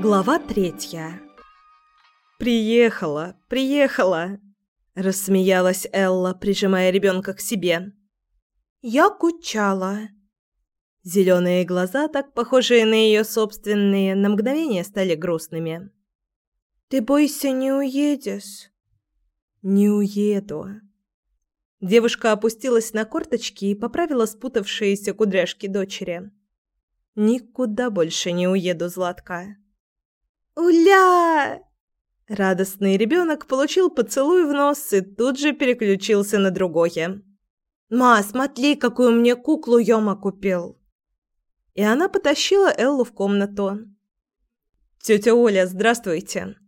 Глава третья. «Приехала, приехала!» – рассмеялась Элла, прижимая ребенка к себе. «Я кучала». Зеленые глаза, так похожие на ее собственные, на мгновение стали грустными. «Ты бойся, не уедешь?» «Не уеду». Девушка опустилась на корточки и поправила спутавшиеся кудряшки дочери. «Никуда больше не уеду, Златка». «Уля!» Радостный ребенок получил поцелуй в нос и тут же переключился на другое. «Ма, смотри, какую мне куклу Йома купил!» И она потащила Эллу в комнату. «Тетя Оля, здравствуйте!»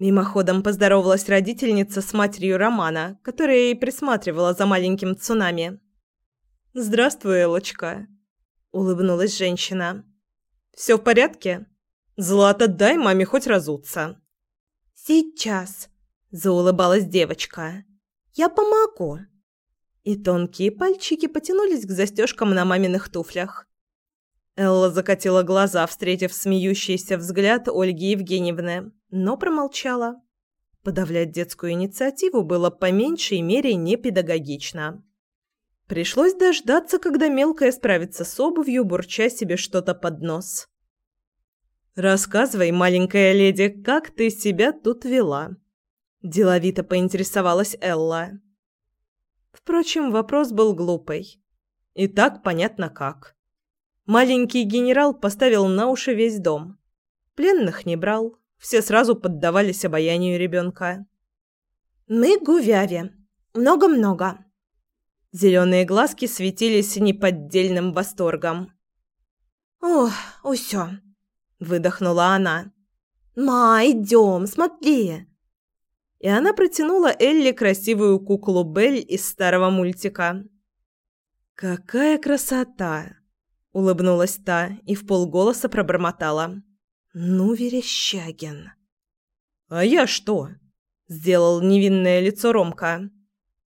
Мимоходом поздоровалась родительница с матерью Романа, которая и присматривала за маленьким цунами. «Здравствуй, Эллочка!» – улыбнулась женщина. «Все в порядке? Злата, дай маме хоть разуться!» «Сейчас!» – заулыбалась девочка. «Я помогу!» И тонкие пальчики потянулись к застежкам на маминых туфлях. Элла закатила глаза, встретив смеющийся взгляд Ольги Евгеньевны, но промолчала. Подавлять детскую инициативу было по меньшей мере непедагогично. Пришлось дождаться, когда мелкая справится с обувью, бурча себе что-то под нос. «Рассказывай, маленькая леди, как ты себя тут вела?» Деловито поинтересовалась Элла. Впрочем, вопрос был глупый. И так понятно как. Маленький генерал поставил на уши весь дом. Пленных не брал, все сразу поддавались обаянию ребенка. «Мы гувяви. Много-много». Зеленые глазки светились неподдельным восторгом. «Ох, усё», — выдохнула она. «Ма, идём, смотри». И она протянула Элли красивую куклу Белль из старого мультика. «Какая красота!» — улыбнулась та и в полголоса пробормотала. «Ну, Верещагин!» «А я что?» — сделал невинное лицо Ромка.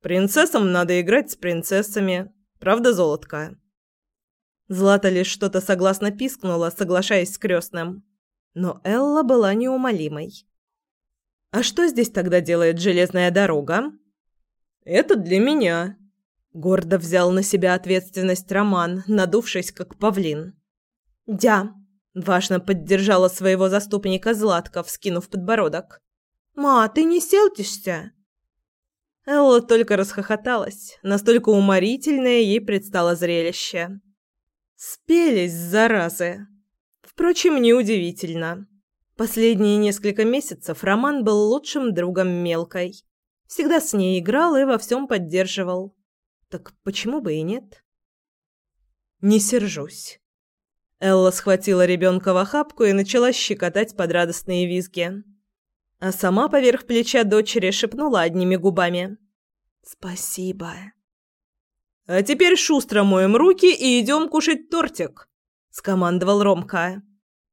«Принцессам надо играть с принцессами. Правда, золотка?» Злата лишь что-то согласно пискнула, соглашаясь с крестным. Но Элла была неумолимой. «А что здесь тогда делает железная дорога?» «Это для меня», — гордо взял на себя ответственность Роман, надувшись как павлин. «Дя», — важно поддержала своего заступника Златка, вскинув подбородок. «Ма, ты не селтишься?» Элла только расхохоталась, настолько уморительное ей предстало зрелище. Спелись, заразы. Впрочем, неудивительно. Последние несколько месяцев Роман был лучшим другом Мелкой. Всегда с ней играл и во всем поддерживал. Так почему бы и нет? Не сержусь. Элла схватила ребенка в охапку и начала щекотать под радостные визги. А сама поверх плеча дочери шепнула одними губами. «Спасибо». «А теперь шустро моем руки и идем кушать тортик», — скомандовал Ромка.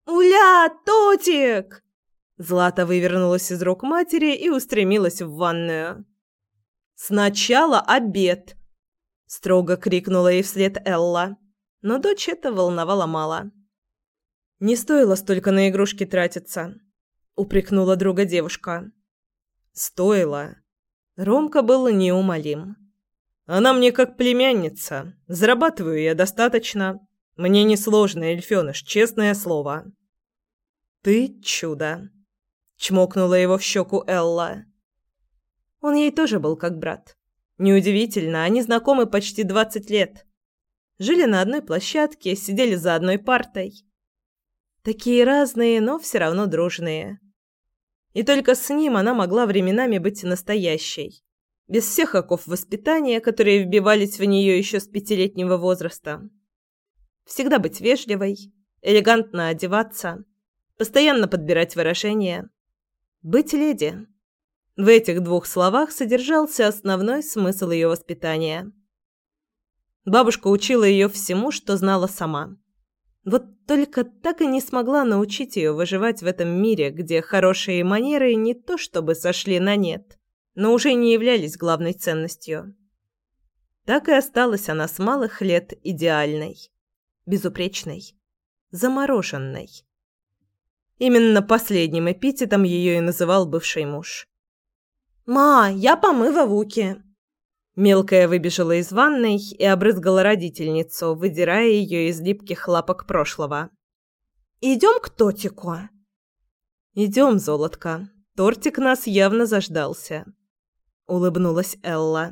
«Уля, Тотик!» Злата вывернулась из рук матери и устремилась в ванную. «Сначала обед!» – строго крикнула ей вслед Элла. Но дочь это волновало мало. «Не стоило столько на игрушки тратиться», – упрекнула друга девушка. «Стоило». Ромка был неумолим. «Она мне как племянница. Зарабатываю я достаточно. Мне несложно, Эльфёныш, честное слово». «Ты чудо!» – чмокнула его в щеку Элла. Он ей тоже был как брат. Неудивительно, они знакомы почти двадцать лет. Жили на одной площадке, сидели за одной партой. Такие разные, но все равно дружные. И только с ним она могла временами быть настоящей. Без всех оков воспитания, которые вбивались в нее еще с пятилетнего возраста. Всегда быть вежливой, элегантно одеваться, постоянно подбирать выражения. Быть леди. В этих двух словах содержался основной смысл ее воспитания. Бабушка учила ее всему, что знала сама. Вот только так и не смогла научить ее выживать в этом мире, где хорошие манеры не то чтобы сошли на нет, но уже не являлись главной ценностью. Так и осталась она с малых лет идеальной, безупречной, замороженной. Именно последним эпитетом ее и называл бывший муж. «Ма, я помыва Вуки!» Мелкая выбежала из ванной и обрызгала родительницу, выдирая ее из липких лапок прошлого. «Идем к Тотику?» «Идем, золотко. Тортик нас явно заждался», — улыбнулась Элла.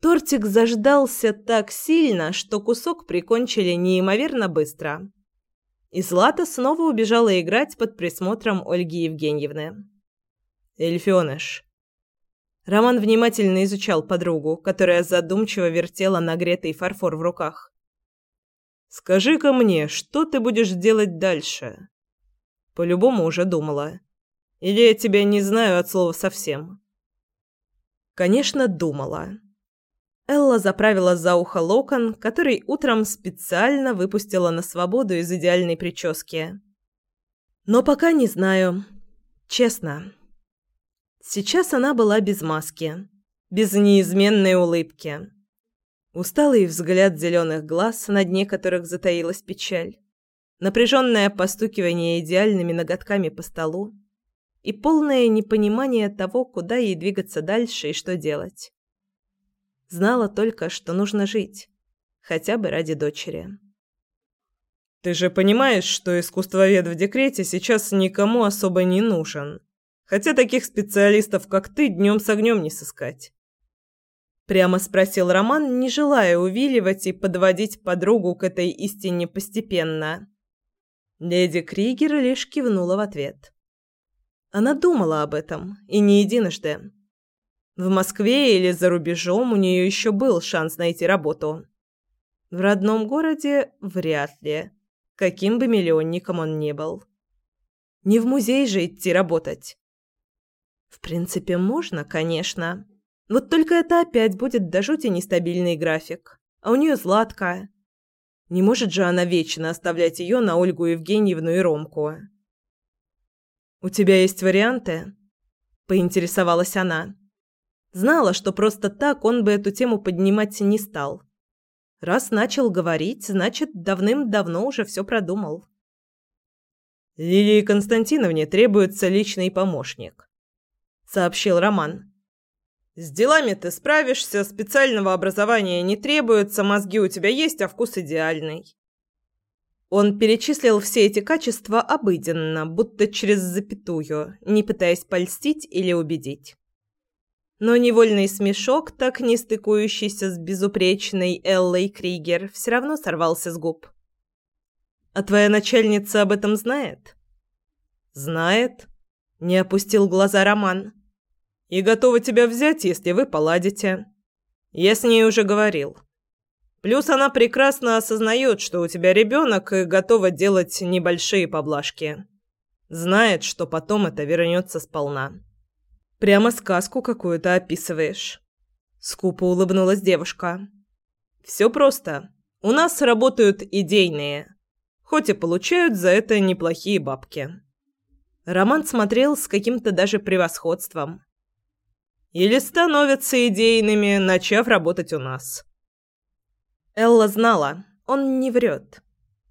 Тортик заждался так сильно, что кусок прикончили неимоверно быстро. И Злата снова убежала играть под присмотром Ольги Евгеньевны. «Эльфёныш». Роман внимательно изучал подругу, которая задумчиво вертела нагретый фарфор в руках. «Скажи-ка мне, что ты будешь делать дальше?» По-любому уже думала. Или я тебя не знаю от слова совсем?» Конечно, думала. Элла заправила за ухо локон, который утром специально выпустила на свободу из идеальной прически. Но пока не знаю. Честно. Сейчас она была без маски, без неизменной улыбки. Усталый взгляд зеленых глаз, на дне которых затаилась печаль напряженное постукивание идеальными ноготками по столу и полное непонимание того, куда ей двигаться дальше и что делать. Знала только, что нужно жить, хотя бы ради дочери. «Ты же понимаешь, что искусствовед в декрете сейчас никому особо не нужен, хотя таких специалистов, как ты, днем с огнем не сыскать». Прямо спросил Роман, не желая увиливать и подводить подругу к этой истине постепенно. Леди Кригер лишь кивнула в ответ. Она думала об этом, и не единожды. В Москве или за рубежом у нее еще был шанс найти работу. В родном городе вряд ли, каким бы миллионником он ни был. Не в музей же идти работать. В принципе, можно, конечно. Вот только это опять будет до жути нестабильный график. А у нее Златка. Не может же она вечно оставлять ее на Ольгу Евгеньевну и Ромку. «У тебя есть варианты?» – поинтересовалась она. Знала, что просто так он бы эту тему поднимать не стал. Раз начал говорить, значит, давным-давно уже все продумал. «Лилии Константиновне требуется личный помощник», – сообщил Роман. С делами ты справишься, специального образования не требуется, мозги у тебя есть, а вкус идеальный. Он перечислил все эти качества обыденно, будто через запятую, не пытаясь польстить или убедить. Но невольный смешок, так не стыкующийся с безупречной Эллой Кригер, все равно сорвался с губ. «А твоя начальница об этом знает?» «Знает», — не опустил глаза Роман и готова тебя взять, если вы поладите. Я с ней уже говорил. Плюс она прекрасно осознает, что у тебя ребенок и готова делать небольшие поблажки. Знает, что потом это вернется сполна. Прямо сказку какую-то описываешь. Скупо улыбнулась девушка. Все просто. У нас работают идейные, хоть и получают за это неплохие бабки. Роман смотрел с каким-то даже превосходством. Или становятся идейными, начав работать у нас. Элла знала, он не врет.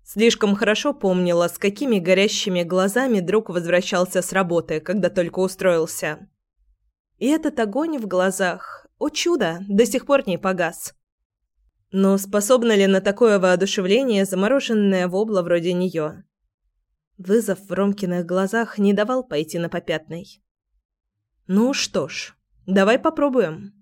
Слишком хорошо помнила, с какими горящими глазами друг возвращался с работы, когда только устроился. И этот огонь в глазах, о чудо, до сих пор не погас. Но способна ли на такое воодушевление замороженная вобла вроде нее? Вызов в Ромкиных глазах не давал пойти на попятный. Ну что ж, Давай попробуем.